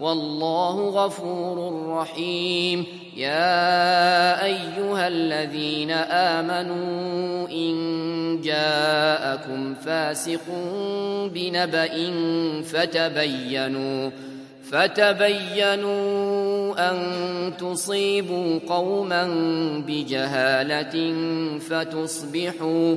والله غفور رحيم. يا أيها الذين آمنوا إن جاءكم فاسق بنبأ فتبينوا فتبينوا أن تصيبوا قوما بجهالة فتصبحوا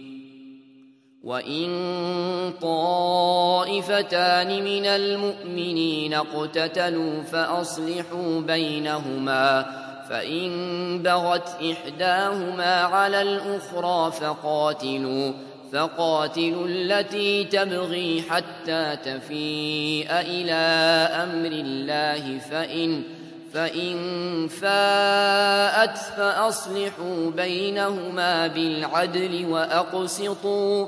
وان طائفتان من المؤمنين اقتتلوا فاصلحوا بينهما فان بغت احداهما على الاخرى فقاتلوا فقاتلوا التي تبغي حتى تفيء إلى أمر الله فان فإن فاءت فأصلحوا بينهما بالعدل وأقسطوا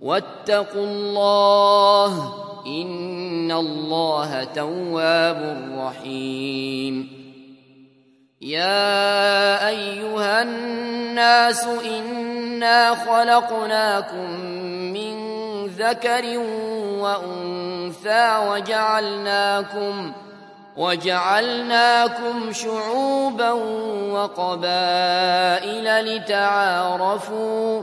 واتقوا الله إن الله تواب رحيم. يا أيها الناس إنا خلقناكم من ذكر وأنثى وجعلناكم وجعلناكم شعوبا وقبائل لتعارفوا